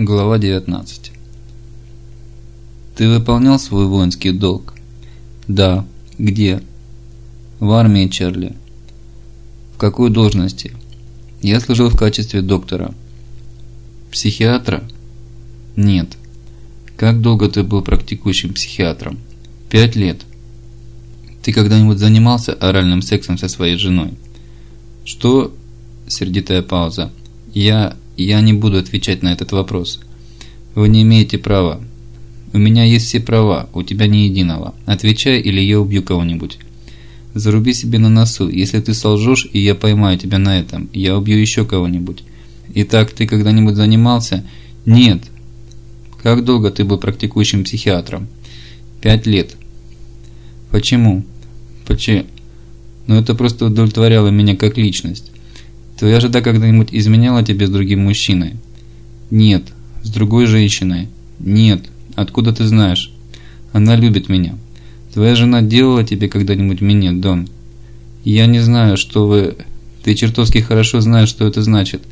Глава 19 Ты выполнял свой воинский долг? Да. Где? В армии, Чарли. В какой должности? Я служил в качестве доктора. Психиатра? Нет. Как долго ты был практикующим психиатром? Пять лет. Ты когда-нибудь занимался оральным сексом со своей женой? Что? Сердитая пауза. Я я не буду отвечать на этот вопрос. Вы не имеете права. У меня есть все права, у тебя ни единого. Отвечай, или я убью кого-нибудь. Заруби себе на носу. Если ты солжешь, и я поймаю тебя на этом, я убью еще кого-нибудь. Итак, ты когда-нибудь занимался? Нет. Как долго ты был практикующим психиатром? Пять лет. Почему? Почему? Но это просто удовлетворяло меня как личность. Твоя жена когда-нибудь изменяла тебе с другим мужчиной? Нет. С другой женщиной? Нет. Откуда ты знаешь? Она любит меня. Твоя жена делала тебе когда-нибудь минет, Дон? Я не знаю, что вы... Ты чертовски хорошо знаешь, что это значит.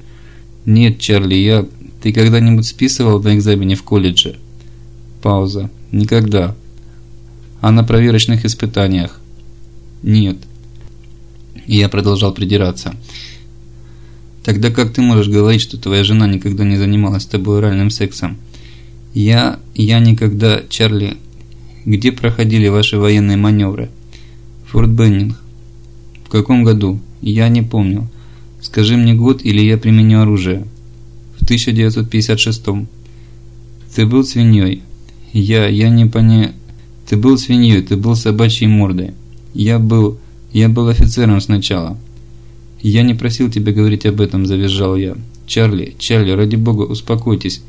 Нет, Чарли, я... Ты когда-нибудь списывал на экзамене в колледже? Пауза. Никогда. А на проверочных испытаниях? Нет. я продолжал придираться. Тогда как ты можешь говорить, что твоя жена никогда не занималась с тобой оральным сексом? Я... я никогда... Чарли... Где проходили ваши военные маневры? Форт Беннинг. В каком году? Я не помню. Скажи мне год, или я применю оружие. В 1956. Ты был свиньей. Я... я не поня... Ты был свиньей, ты был собачьей мордой. Я был... я был офицером сначала. «Я не просил тебя говорить об этом», – завизжал я. «Чарли, Чарли, ради бога, успокойтесь.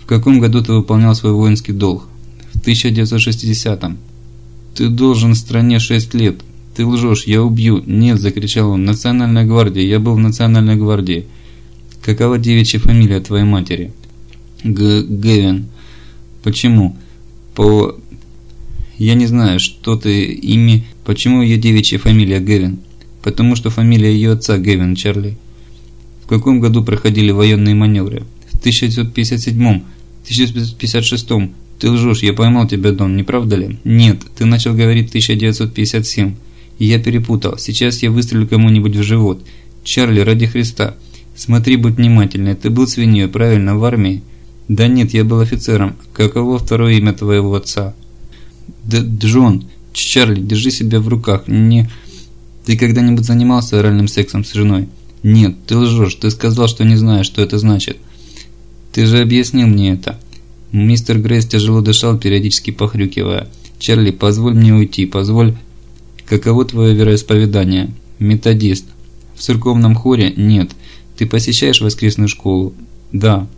В каком году ты выполнял свой воинский долг?» «В 1960-м». «Ты должен стране 6 лет. Ты лжешь, я убью». «Нет», – закричал он, – «Национальная гвардия. Я был в Национальной гвардии». «Какова девичья фамилия твоей матери?» Г Гевин. Почему? По... Я не знаю, что ты ими... Почему ее девичья фамилия Гевин? Потому что фамилия ее отца Гевин Чарли. В каком году проходили военные маневры? В 1957-м, 1956-м. Ты лжешь, я поймал тебя, Дон, не правда ли? Нет, ты начал говорить 1957. И я перепутал. Сейчас я выстрелю кому-нибудь в живот. Чарли, ради Христа. Смотри, будь внимательней. Ты был свиньей, правильно, в армии? Да нет, я был офицером. Каково второе имя твоего отца? Да, Джон. Чарли, держи себя в руках. Не... Ты когда-нибудь занимался оральным сексом с женой? Нет, ты лжешь, ты сказал, что не знаешь, что это значит. Ты же объяснил мне это. Мистер Грейс тяжело дышал, периодически похрюкивая. Чарли, позволь мне уйти, позволь... Каково твое вероисповедание? Методист. В церковном хоре? Нет. Ты посещаешь воскресную школу? Да.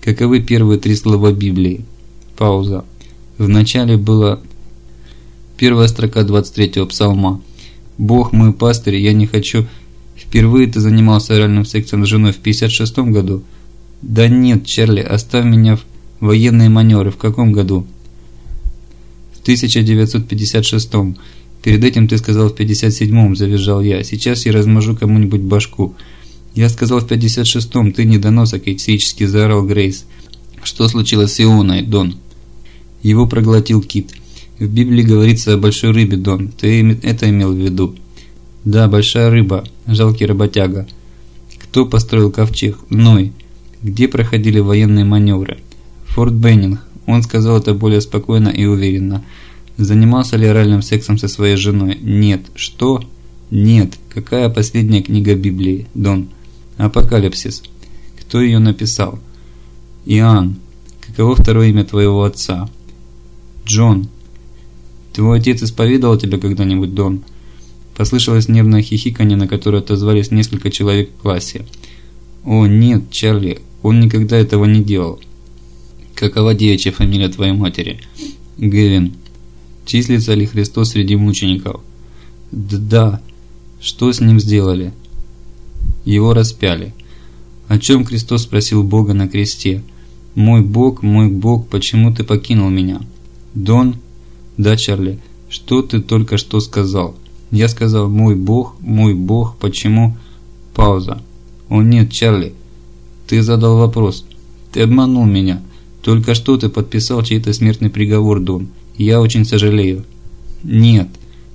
Каковы первые три слова Библии? Пауза. В начале было... Первая строка 23-го псалма. Бог мой пастырь, я не хочу... Впервые ты занимался оральным сексом с женой в 56 году? Да нет, Чарли, оставь меня в военные маневры. В каком году? В 1956 -м. Перед этим ты сказал в 57-м, завизжал я. Сейчас я размажу кому-нибудь башку. Я сказал в 56-м, ты недоносок, истерически заорал Грейс. Что случилось с Ионой, Дон? Его проглотил кит. В Библии говорится о большой рыбе, Дон. Ты это имел в виду? Да, большая рыба. Жалкий работяга. Кто построил ковчег? Ной. Где проходили военные маневры? Форт Беннинг. Он сказал это более спокойно и уверенно. Занимался ли оральным сексом со своей женой? Нет. Что? Нет. Какая последняя книга Библии, Дон? Апокалипсис. Кто ее написал? Иоанн. Каково второе имя твоего отца? Джон. Твой отец исповедовал тебя когда-нибудь, Дон?» Послышалось нервное хихиканье, на которое отозвались несколько человек в классе. «О, нет, Чарли, он никогда этого не делал». «Какова девичья фамилия твоей матери?» «Гевин». «Числится ли Христос среди мучеников?» Д «Да». «Что с ним сделали?» «Его распяли». «О чем Христос спросил Бога на кресте?» «Мой Бог, мой Бог, почему ты покинул меня?» «Дон, «Да, Чарли, что ты только что сказал?» Я сказал «Мой бог, мой бог, почему?» Пауза. «О нет, Чарли, ты задал вопрос. Ты обманул меня. Только что ты подписал чей-то смертный приговор, Дон. Я очень сожалею». «Нет».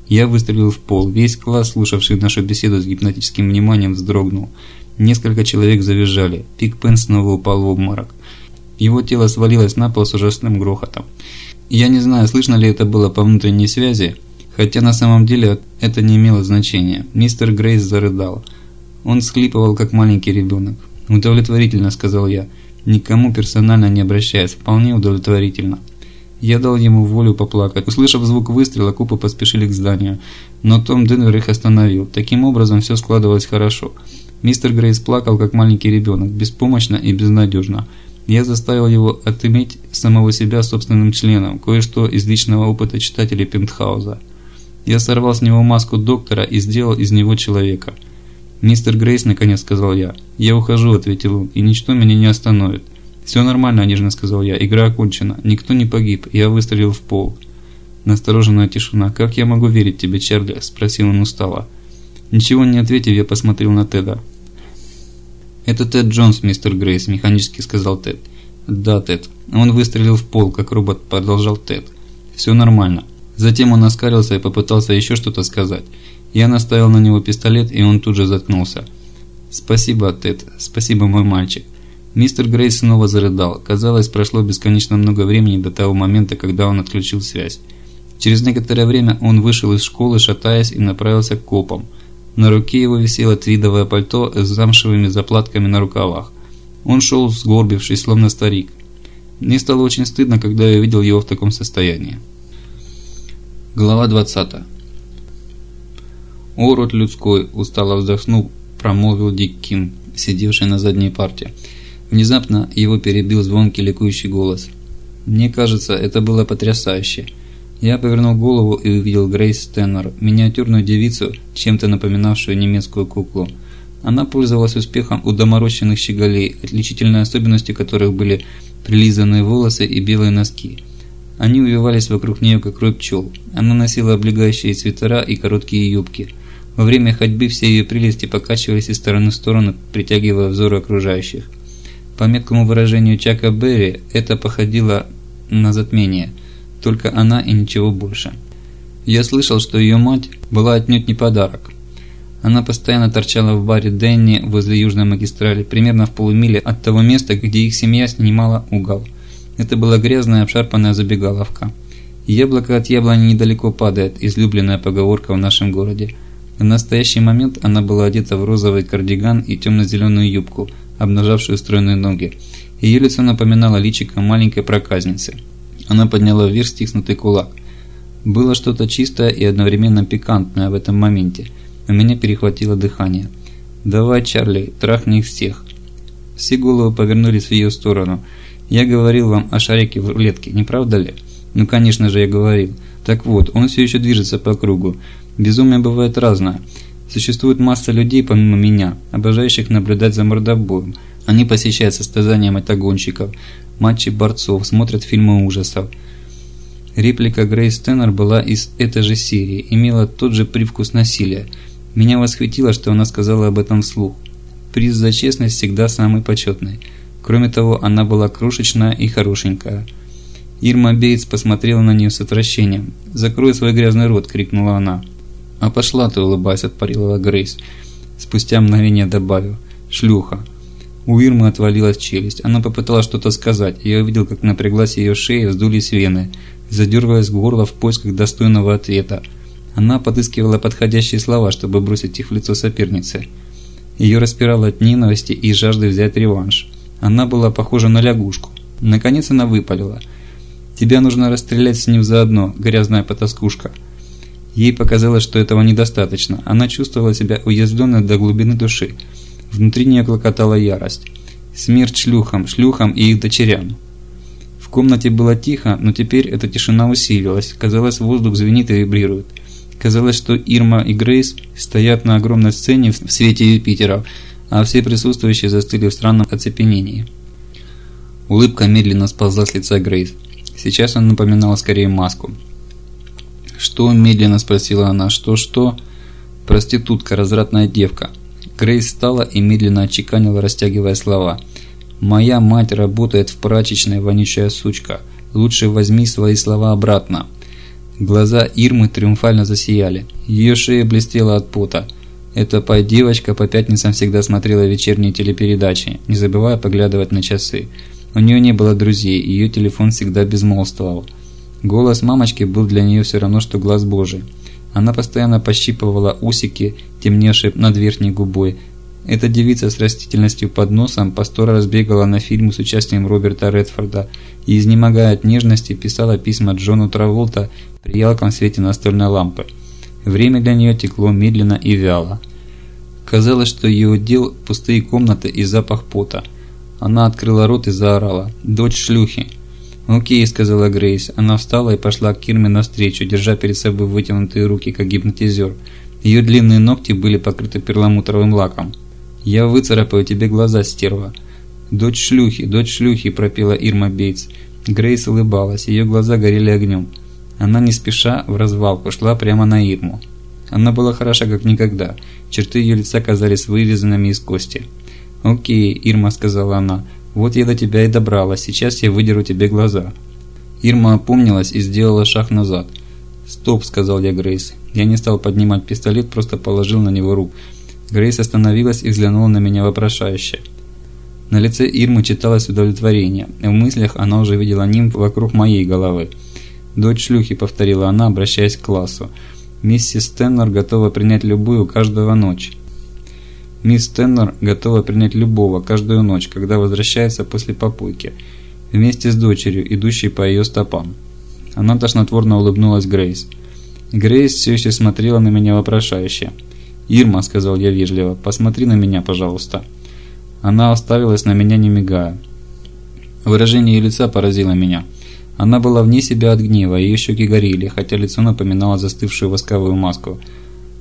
Я выстрелил в пол. Весь класс, слушавший нашу беседу с гипнотическим вниманием, вздрогнул. Несколько человек завизжали. Пик Пен снова упал в обморок. Его тело свалилось на пол с ужасным грохотом. Я не знаю, слышно ли это было по внутренней связи, хотя на самом деле это не имело значения. Мистер Грейс зарыдал. Он схлипывал, как маленький ребенок. «Удовлетворительно», – сказал я. Никому персонально не обращаясь, вполне удовлетворительно. Я дал ему волю поплакать. Услышав звук выстрела, купы поспешили к зданию. Но Том Денвер их остановил. Таким образом, все складывалось хорошо. Мистер Грейс плакал, как маленький ребенок, беспомощно и безнадежно. Я заставил его отыметь самого себя собственным членом, кое-что из личного опыта читателей Пентхауза. Я сорвал с него маску доктора и сделал из него человека. «Мистер Грейс», – наконец сказал я. «Я ухожу», – ответил он, – «и ничто меня не остановит». «Все нормально», – нежно сказал я. «Игра окончена. Никто не погиб. Я выстрелил в пол». Настороженная тишина. «Как я могу верить тебе, Чарли?» – спросил он устало. Ничего не ответив, я посмотрел на Теда. «Это Тед Джонс, мистер Грейс», – механически сказал Тед. «Да, Тед». Он выстрелил в пол, как робот, продолжал Тед. «Все нормально». Затем он оскалился и попытался еще что-то сказать. Я наставил на него пистолет, и он тут же заткнулся. «Спасибо, Тед. Спасибо, мой мальчик». Мистер Грейс снова зарыдал. Казалось, прошло бесконечно много времени до того момента, когда он отключил связь. Через некоторое время он вышел из школы, шатаясь, и направился к копам. На руке его висело твидовое пальто с замшевыми заплатками на рукавах. Он шел, сгорбившись, словно старик. Мне стало очень стыдно, когда я видел его в таком состоянии. Глава 20 «О, род людской!» – устало вздохнув, промолвил Дик Ким, сидевший на задней парте. Внезапно его перебил звонкий ликующий голос. Мне кажется, это было потрясающе. Я повернул голову и увидел Грейс Теннер, миниатюрную девицу, чем-то напоминавшую немецкую куклу. Она пользовалась успехом у доморощенных щеголей, отличительной особенностью которых были прилизанные волосы и белые носки. Они увивались вокруг нее, как рой пчел. Она носила облегающие свитера и короткие юбки. Во время ходьбы все ее прелести покачивались из стороны в сторону, притягивая взоры окружающих. По меткому выражению Чака Берри, это походило на затмение – только она и ничего больше. Я слышал, что ее мать была отнюдь не подарок. Она постоянно торчала в баре Дэнни возле Южной магистрали, примерно в полумиле от того места, где их семья снимала угол. Это была грязная обшарпанная забегаловка. Яблоко от яблони недалеко падает, излюбленная поговорка в нашем городе. В настоящий момент она была одета в розовый кардиган и темно-зеленую юбку, обнажавшую стройные ноги. Ее лицо напоминало личико маленькой проказницы. Она подняла вверх стиснутый кулак. Было что-то чистое и одновременно пикантное в этом моменте. У меня перехватило дыхание. «Давай, Чарли, трахни их всех». Все головы повернулись в ее сторону. «Я говорил вам о шарике в рулетке, не правда ли?» «Ну, конечно же, я говорил. Так вот, он все еще движется по кругу. Безумие бывает разное. Существует масса людей, помимо меня, обожающих наблюдать за мордобоем. Они посещают состязания мотогонщиков, матчи борцов, смотрят фильмы ужасов. Реплика Грейс Теннер была из этой же серии, имела тот же привкус насилия. Меня восхитило, что она сказала об этом вслух. Приз за честность всегда самый почетный. Кроме того, она была крошечная и хорошенькая. Ирма Бейтс посмотрела на нее с отвращением. «Закрой свой грязный рот!» – крикнула она. «А пошла ты, улыбаясь!» – отпарила Грейс. Спустя мгновение добавил. «Шлюха!» У Ирмы отвалилась челюсть. Она попыталась что-то сказать, и я увидел, как напряглась ее шея, вздулись вены, задергалась горло в поисках достойного ответа. Она подыскивала подходящие слова, чтобы бросить их в лицо соперницы. Ее распирало от ненависти и жажды взять реванш. Она была похожа на лягушку. Наконец она выпалила. «Тебя нужно расстрелять с ним заодно, грязная потаскушка». Ей показалось, что этого недостаточно. Она чувствовала себя уязвленной до глубины души. Внутри нее клокотала ярость. Смерть шлюхам, шлюхам и их дочерям. В комнате было тихо, но теперь эта тишина усилилась. Казалось, воздух звенит и вибрирует. Казалось, что Ирма и Грейс стоят на огромной сцене в свете Юпитера, а все присутствующие застыли в странном оцепенении. Улыбка медленно сползла с лица Грейс. Сейчас она напоминала скорее маску. «Что?» – медленно спросила она. «Что-что?» «Проститутка, развратная девка. Грейс встала и медленно отчеканила, растягивая слова. «Моя мать работает в прачечной, вонючая сучка. Лучше возьми свои слова обратно». Глаза Ирмы триумфально засияли. Ее шея блестела от пота. Эта пай-девочка по пятницам всегда смотрела вечерние телепередачи, не забывая поглядывать на часы. У нее не было друзей, ее телефон всегда безмолвствовал. Голос мамочки был для нее все равно, что глаз Божий. Она постоянно пощипывала усики, темневшие над верхней губой. Эта девица с растительностью под носом по сто раз бегала на фильмы с участием Роберта Редфорда и, изнемогая от нежности, писала письма Джону Траволта при ялком свете настольной лампы. Время для нее текло медленно и вяло. Казалось, что ее удел – пустые комнаты и запах пота. Она открыла рот и заорала «Дочь шлюхи!» «Окей», – сказала Грейс. Она встала и пошла к Кирме навстречу, держа перед собой вытянутые руки, как гипнотизер. Ее длинные ногти были покрыты перламутровым лаком. «Я выцарапаю тебе глаза, стерва!» «Дочь шлюхи, дочь шлюхи!» – пропела Ирма Бейтс. Грейс улыбалась, ее глаза горели огнем. Она не спеша в развалку шла прямо на Ирму. Она была хороша как никогда, черты ее лица казались вырезанными из кости. «Окей», – Ирма сказала она, – «вот я до тебя и добралась, сейчас я выдеру тебе глаза». Ирма опомнилась и сделала шаг назад. «Стоп», – сказал я Грейс. Я не стал поднимать пистолет, просто положил на него руку. Грейс остановилась и взглянула на меня вопрошающе. На лице Ирмы читалось удовлетворение. В мыслях она уже видела нимб вокруг моей головы. «Дочь шлюхи», — повторила она, обращаясь к классу. «Миссис Теннер готова принять любую каждую ночь». Мисс Теннер готова принять любого каждую ночь, когда возвращается после попойки, вместе с дочерью, идущей по ее стопам. Она тошнотворно улыбнулась Грейс. Грейс все еще смотрела на меня вопрошающе. «Ирма», — сказал я вежливо, — «посмотри на меня, пожалуйста». Она оставилась на меня не мигая. Выражение ее лица поразило меня. Она была вне себя от гнева, ее щеки горели, хотя лицо напоминало застывшую восковую маску.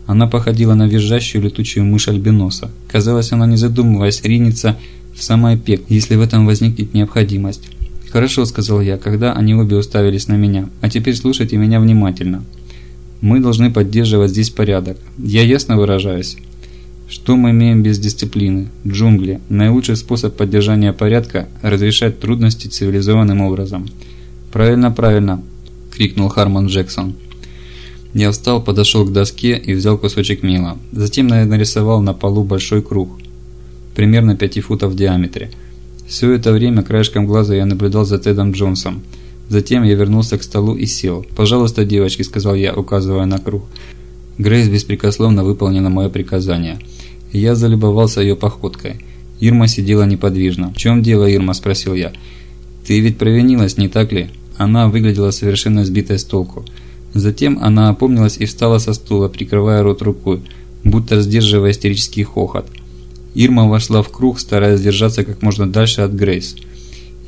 Она походила на визжащую летучую мышь альбиноса. Казалось, она не задумываясь ринется в самое пек, если в этом возникнет необходимость. «Хорошо», — сказал я, когда они обе уставились на меня. «А теперь слушайте меня внимательно. Мы должны поддерживать здесь порядок. Я ясно выражаюсь?» Что мы имеем без дисциплины? Джунгли. Наилучший способ поддержания порядка – разрешать трудности цивилизованным образом. «Правильно, правильно!» – крикнул Харман Джексон. Я встал, подошел к доске и взял кусочек мела. Затем нарисовал на полу большой круг, примерно 5 футов в диаметре. Все это время краешком глаза я наблюдал за Тедом Джонсом. Затем я вернулся к столу и сел. «Пожалуйста, девочки», – сказал я, указывая на круг. Грейс беспрекословно выполнила мое приказание – я залюбовался ее походкой. Ирма сидела неподвижно. «В чем дело, Ирма?» – спросил я. «Ты ведь провинилась, не так ли?» Она выглядела совершенно сбитой с толку. Затем она опомнилась и встала со стула, прикрывая рот рукой, будто сдерживая истерический хохот. Ирма вошла в круг, стараясь держаться как можно дальше от Грейс.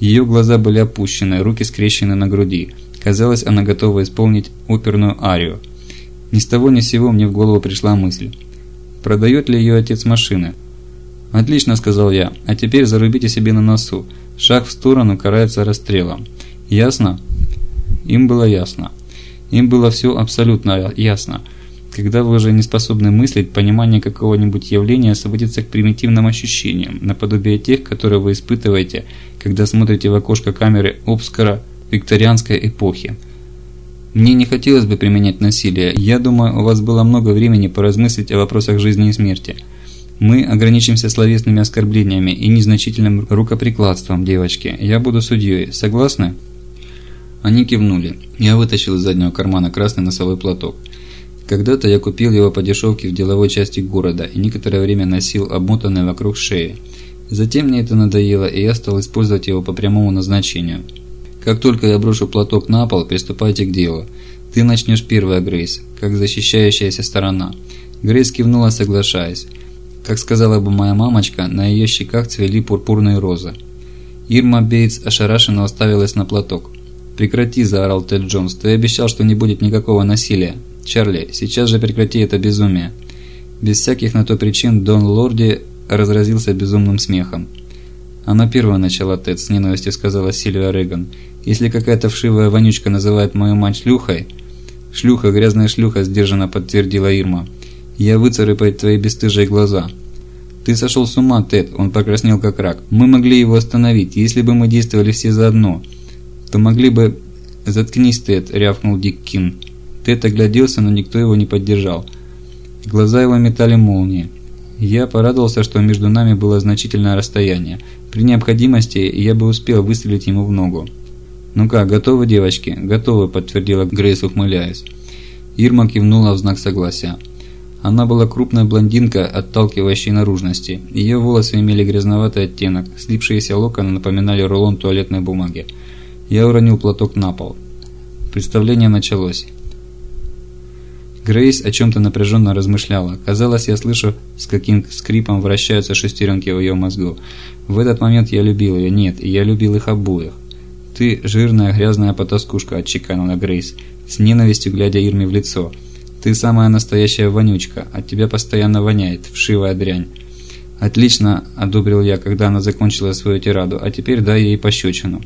Ее глаза были опущены, руки скрещены на груди. Казалось, она готова исполнить оперную арию. Ни с того ни с сего мне в голову пришла мысль. Продает ли ее отец машины? «Отлично», – сказал я. «А теперь зарубите себе на носу. Шаг в сторону карается расстрелом. Ясно?» Им было ясно. Им было все абсолютно ясно. Когда вы уже не способны мыслить, понимание какого-нибудь явления сводится к примитивным ощущениям, наподобие тех, которые вы испытываете, когда смотрите в окошко камеры Обскара викторианской эпохи. Мне не хотелось бы применять насилие. Я думаю, у вас было много времени поразмыслить о вопросах жизни и смерти. Мы ограничимся словесными оскорблениями и незначительным рукоприкладством, девочки. Я буду судьей. Согласны?» Они кивнули. Я вытащил из заднего кармана красный носовой платок. Когда-то я купил его по дешевке в деловой части города и некоторое время носил обмотанный вокруг шеи. Затем мне это надоело, и я стал использовать его по прямому назначению – как только я брошу платок на пол, приступайте к делу. Ты начнешь первая, Грейс, как защищающаяся сторона. Грейс кивнула, соглашаясь. Как сказала бы моя мамочка, на ее щеках цвели пурпурные розы. Ирма Бейтс ошарашенно уставилась на платок. «Прекрати», – заорал Тед Джонс. «Ты обещал, что не будет никакого насилия. Чарли, сейчас же прекрати это безумие». Без всяких на то причин Дон Лорди разразился безумным смехом. «Она первая начала, Тед», – с ненавистью сказала Сильвия Реган. Если какая-то вшивая вонючка называет мою мать шлюхой... Шлюха, грязная шлюха, сдержанно подтвердила Ирма. Я выцарапаю твои бесстыжие глаза. Ты «Ты сошел с ума, Тед!» Он покраснел как рак. «Мы могли его остановить. Если бы мы действовали все заодно, то могли бы...» «Заткнись, Тед!» – рявкнул Дик Кин. Тед огляделся, но никто его не поддержал. Глаза его метали молнии. Я порадовался, что между нами было значительное расстояние. При необходимости я бы успел выстрелить ему в ногу. «Ну как, готовы, девочки?» «Готовы», – подтвердила Грейс, ухмыляясь. Ирма кивнула в знак согласия. Она была крупная блондинка, отталкивающей наружности. Ее волосы имели грязноватый оттенок, слипшиеся локоны напоминали рулон туалетной бумаги. Я уронил платок на пол. Представление началось. Грейс о чем-то напряженно размышляла. Казалось, я слышу, с каким скрипом вращаются шестеренки в ее мозгу. В этот момент я любил ее. Нет, я любил их обоих. «Ты жирная, грязная потаскушка», – отчеканила Грейс, с ненавистью глядя Ирме в лицо. «Ты самая настоящая вонючка, от тебя постоянно воняет, вшивая дрянь». «Отлично», – одобрил я, когда она закончила свою тираду, – «а теперь дай ей пощечину».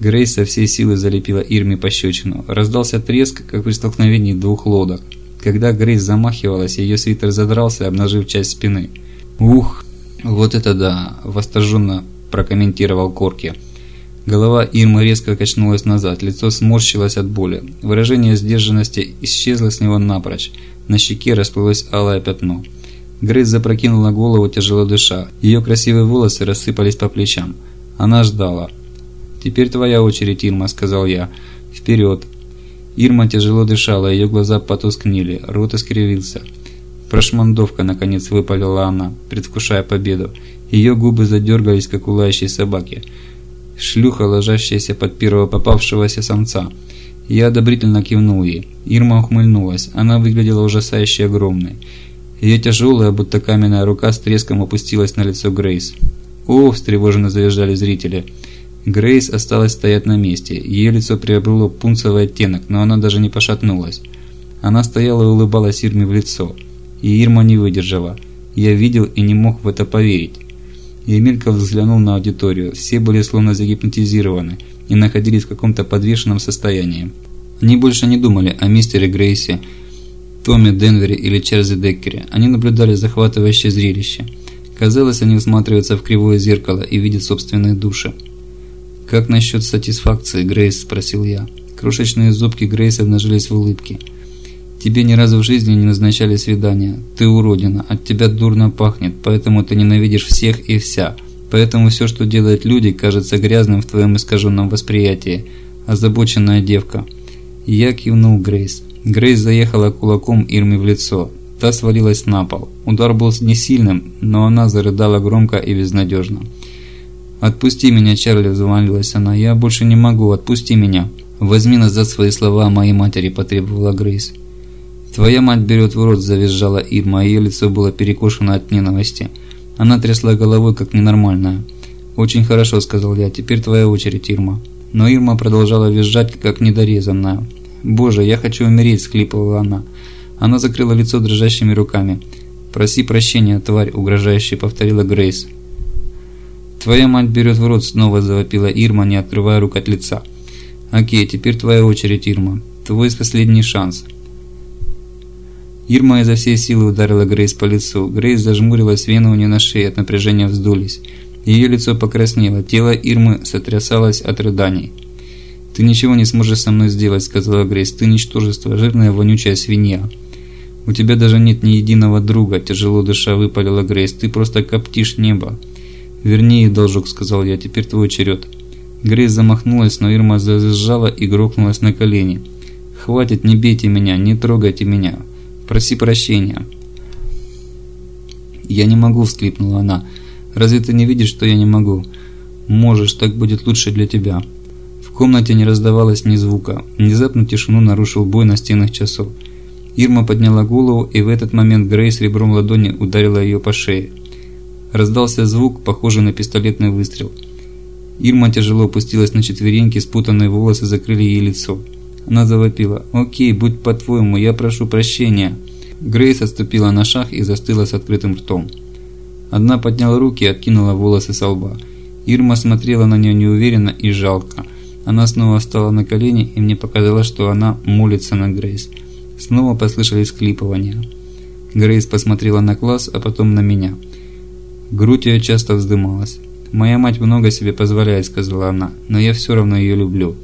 Грейс со всей силы залепила Ирме пощечину. Раздался треск, как при столкновении двух лодок. Когда Грейс замахивалась, ее свитер задрался, обнажив часть спины. «Ух, вот это да!» – восторженно прокомментировал Корки. Голова Ирмы резко качнулась назад, лицо сморщилось от боли. Выражение сдержанности исчезло с него напрочь. На щеке расплылось алое пятно. Грейс запрокинула голову, тяжело дыша. Ее красивые волосы рассыпались по плечам. Она ждала. «Теперь твоя очередь, Ирма», – сказал я. «Вперед!» Ирма тяжело дышала, ее глаза потускнели, рот искривился. «Прошмандовка», – наконец выпалила она, предвкушая победу. Ее губы задергались, как у лающей собаки. Шлюха, ложащаяся под первого попавшегося самца. Я одобрительно кивнул ей. Ирма ухмыльнулась. Она выглядела ужасающе огромной. Ее тяжелая, будто каменная рука с треском опустилась на лицо Грейс. «О!» – встревоженно завизжали зрители. Грейс осталась стоять на месте. Ее лицо приобрело пунцовый оттенок, но она даже не пошатнулась. Она стояла и улыбалась Ирме в лицо. И Ирма не выдержала. Я видел и не мог в это поверить. Емелька взглянул на аудиторию. Все были словно загипнотизированы и находились в каком-то подвешенном состоянии. Они больше не думали о мистере Грейсе, Томе Денвере или Чарльзе Деккере. Они наблюдали захватывающее зрелище. Казалось, они всматриваются в кривое зеркало и видят собственные души. «Как насчет сатисфакции, Грейс?» – спросил я. Крошечные зубки Грейс обнажились в улыбке. «Тебе ни разу в жизни не назначали свидания. Ты уродина, от тебя дурно пахнет, поэтому ты ненавидишь всех и вся. Поэтому все, что делают люди, кажется грязным в твоем искаженном восприятии. Озабоченная девка». Я кивнул Грейс. Грейс заехала кулаком Ирме в лицо. Та свалилась на пол. Удар был не сильным, но она зарыдала громко и безнадежно. «Отпусти меня, Чарли!» – взмолилась она. «Я больше не могу, отпусти меня!» «Возьми назад свои слова моей матери», – потребовала Грейс. «Твоя мать берет в рот», – завизжала Ирма, а ее лицо было перекошено от ненависти. Она трясла головой, как ненормальная. «Очень хорошо», – сказал я, – «теперь твоя очередь, Ирма». Но Ирма продолжала визжать, как недорезанная. «Боже, я хочу умереть», – схлипывала она. Она закрыла лицо дрожащими руками. «Проси прощения, тварь», – угрожающе повторила Грейс. «Твоя мать берет в рот», – снова завопила Ирма, не открывая рук от лица. «Окей, теперь твоя очередь, Ирма. Твой последний шанс». Ирма изо всей силы ударила Грейс по лицу. Грейс зажмурилась, вены у нее на шее от напряжения вздулись. Ее лицо покраснело, тело Ирмы сотрясалось от рыданий. «Ты ничего не сможешь со мной сделать», – сказала Грейс. «Ты ничтожество, жирная вонючая свинья». «У тебя даже нет ни единого друга», – тяжело дыша выпалила Грейс. «Ты просто коптишь небо». «Верни должок», — сказал я, — «теперь твой черед». Грейс замахнулась, но Ирма зажала и грохнулась на колени. «Хватит, не бейте меня, не трогайте меня. Проси прощения». «Я не могу», — всклипнула она. «Разве ты не видишь, что я не могу?» «Можешь, так будет лучше для тебя». В комнате не раздавалось ни звука. Внезапно тишину нарушил бой настенных часов. Ирма подняла голову, и в этот момент Грейс ребром ладони ударила ее по шее. Раздался звук, похожий на пистолетный выстрел. Ирма тяжело опустилась на четвереньки, спутанные волосы закрыли ей лицо. Она завопила. «Окей, будь по-твоему, я прошу прощения». Грейс отступила на шаг и застыла с открытым ртом. Одна подняла руки и откинула волосы со лба. Ирма смотрела на нее неуверенно и жалко. Она снова встала на колени, и мне показалось, что она молится на Грейс. Снова послышались склипывания. Грейс посмотрела на класс, а потом на меня. Грудь ее часто вздымалась. «Моя мать много себе позволяет», — сказала она, — «но я все равно ее люблю».